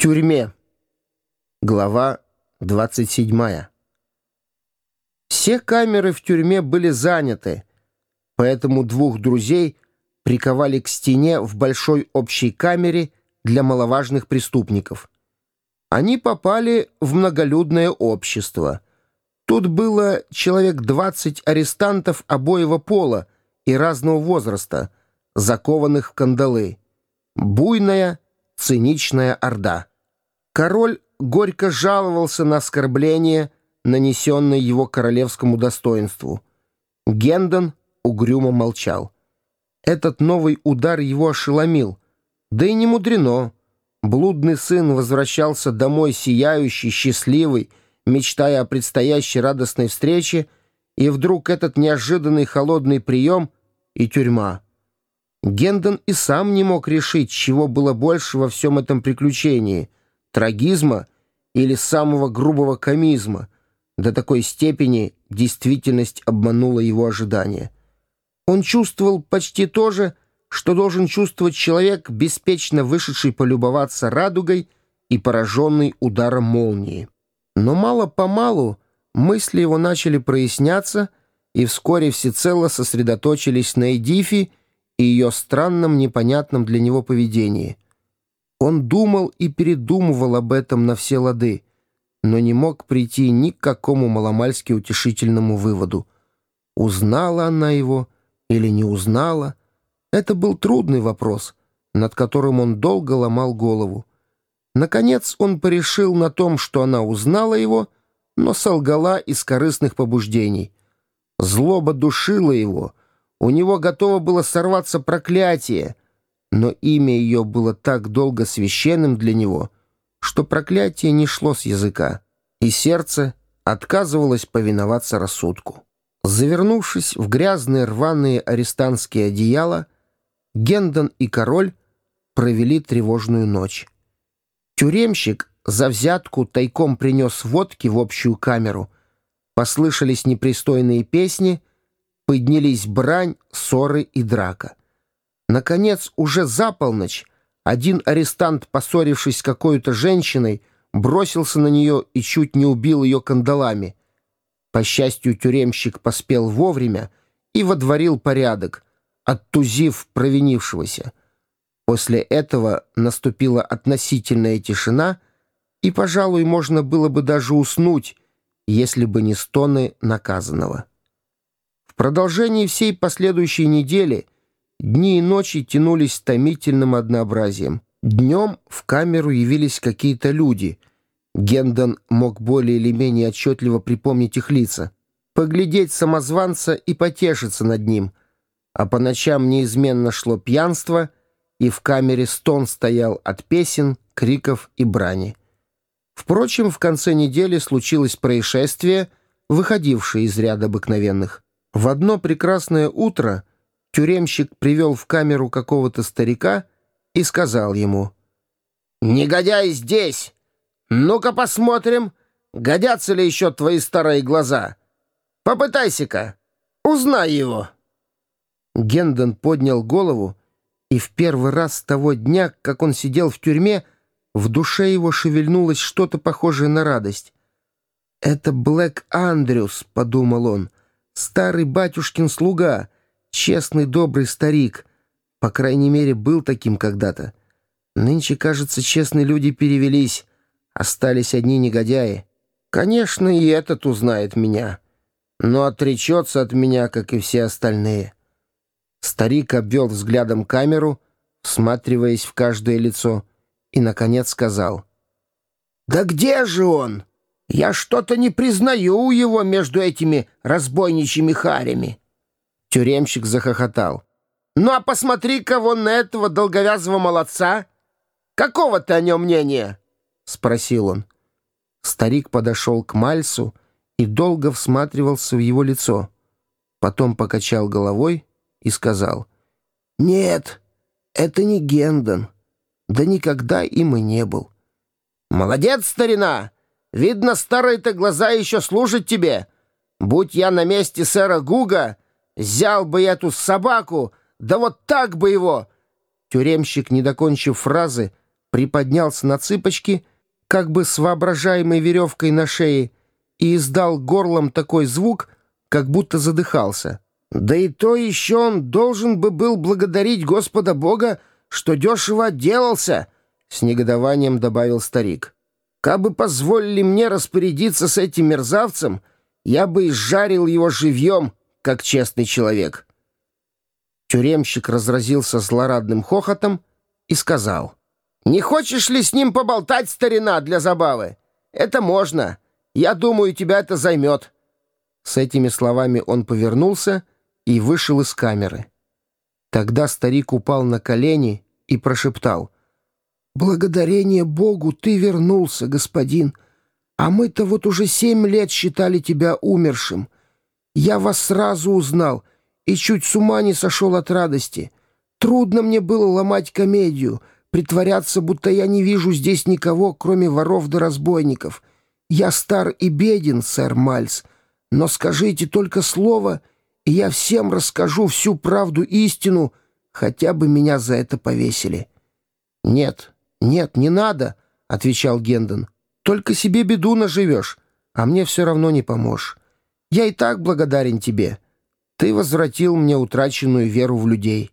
тюрьме. Глава 27. Все камеры в тюрьме были заняты, поэтому двух друзей приковали к стене в большой общей камере для маловажных преступников. Они попали в многолюдное общество. Тут было человек 20 арестантов обоего пола и разного возраста, закованных в кандалы. Буйная, циничная орда. Король горько жаловался на оскорбление, нанесенное его королевскому достоинству. Гендон угрюмо молчал. Этот новый удар его ошеломил. Да и не мудрено. Блудный сын возвращался домой сияющий, счастливый, мечтая о предстоящей радостной встрече, и вдруг этот неожиданный холодный прием и тюрьма. Гендон и сам не мог решить, чего было больше во всем этом приключении — трагизма или самого грубого комизма. До такой степени действительность обманула его ожидания. Он чувствовал почти то же, что должен чувствовать человек, беспечно вышедший полюбоваться радугой и пораженный ударом молнии. Но мало-помалу мысли его начали проясняться и вскоре всецело сосредоточились на Эдифе и ее странном, непонятном для него поведении. Он думал и передумывал об этом на все лады, но не мог прийти ни к какому маломальски утешительному выводу. Узнала она его или не узнала? Это был трудный вопрос, над которым он долго ломал голову. Наконец он порешил на том, что она узнала его, но солгала из корыстных побуждений. Злоба душила его — у него готово было сорваться проклятие, но имя ее было так долго священным для него, что проклятие не шло с языка, и сердце отказывалось повиноваться рассудку. Завернувшись в грязные рваные арестантские одеяла, Гендон и король провели тревожную ночь. Тюремщик за взятку тайком принес водки в общую камеру, послышались непристойные песни — поднялись брань, ссоры и драка. Наконец, уже за полночь, один арестант, поссорившись с какой-то женщиной, бросился на нее и чуть не убил ее кандалами. По счастью, тюремщик поспел вовремя и водворил порядок, оттузив провинившегося. После этого наступила относительная тишина, и, пожалуй, можно было бы даже уснуть, если бы не стоны наказанного продолжении всей последующей недели дни и ночи тянулись томительным однообразием. Днем в камеру явились какие-то люди. Гендон мог более или менее отчетливо припомнить их лица. Поглядеть самозванца и потешиться над ним. А по ночам неизменно шло пьянство, и в камере стон стоял от песен, криков и брани. Впрочем, в конце недели случилось происшествие, выходившее из ряда обыкновенных. В одно прекрасное утро тюремщик привел в камеру какого-то старика и сказал ему, «Негодяй здесь! Ну-ка посмотрим, годятся ли еще твои старые глаза. Попытайся-ка, узнай его». Гендон поднял голову, и в первый раз с того дня, как он сидел в тюрьме, в душе его шевельнулось что-то похожее на радость. «Это Блэк Андрюс», — подумал он, — Старый батюшкин слуга, честный добрый старик. По крайней мере, был таким когда-то. Нынче, кажется, честные люди перевелись. Остались одни негодяи. Конечно, и этот узнает меня. Но отречется от меня, как и все остальные. Старик обвел взглядом камеру, всматриваясь в каждое лицо, и, наконец, сказал. «Да где же он?» Я что-то не признаю его между этими разбойничьими харями. Тюремщик захохотал. «Ну а посмотри-ка вон на этого долговязого молодца. Какого ты о нем мнения?» — спросил он. Старик подошел к Мальсу и долго всматривался в его лицо. Потом покачал головой и сказал. «Нет, это не Гендон. Да никогда им и не был». «Молодец, старина!» Видно, старые-то глаза еще служат тебе. Будь я на месте сэра Гуга, взял бы я эту собаку, да вот так бы его!» Тюремщик, не докончив фразы, приподнялся на цыпочки, как бы с воображаемой веревкой на шее, и издал горлом такой звук, как будто задыхался. Да и то еще он должен бы был благодарить Господа Бога, что дешево отделался, — с негодованием добавил старик. «Кабы позволили мне распорядиться с этим мерзавцем, я бы изжарил его живьем, как честный человек». Тюремщик разразился злорадным хохотом и сказал, «Не хочешь ли с ним поболтать, старина, для забавы? Это можно. Я думаю, тебя это займет». С этими словами он повернулся и вышел из камеры. Тогда старик упал на колени и прошептал, «Благодарение Богу ты вернулся, господин, а мы-то вот уже семь лет считали тебя умершим. Я вас сразу узнал и чуть с ума не сошел от радости. Трудно мне было ломать комедию, притворяться, будто я не вижу здесь никого, кроме воров да разбойников. Я стар и беден, сэр Мальс, но скажите только слово, и я всем расскажу всю правду истину, хотя бы меня за это повесили». «Нет, нет, не надо», — отвечал Гендон. «Только себе беду наживешь, а мне все равно не поможешь. Я и так благодарен тебе. Ты возвратил мне утраченную веру в людей».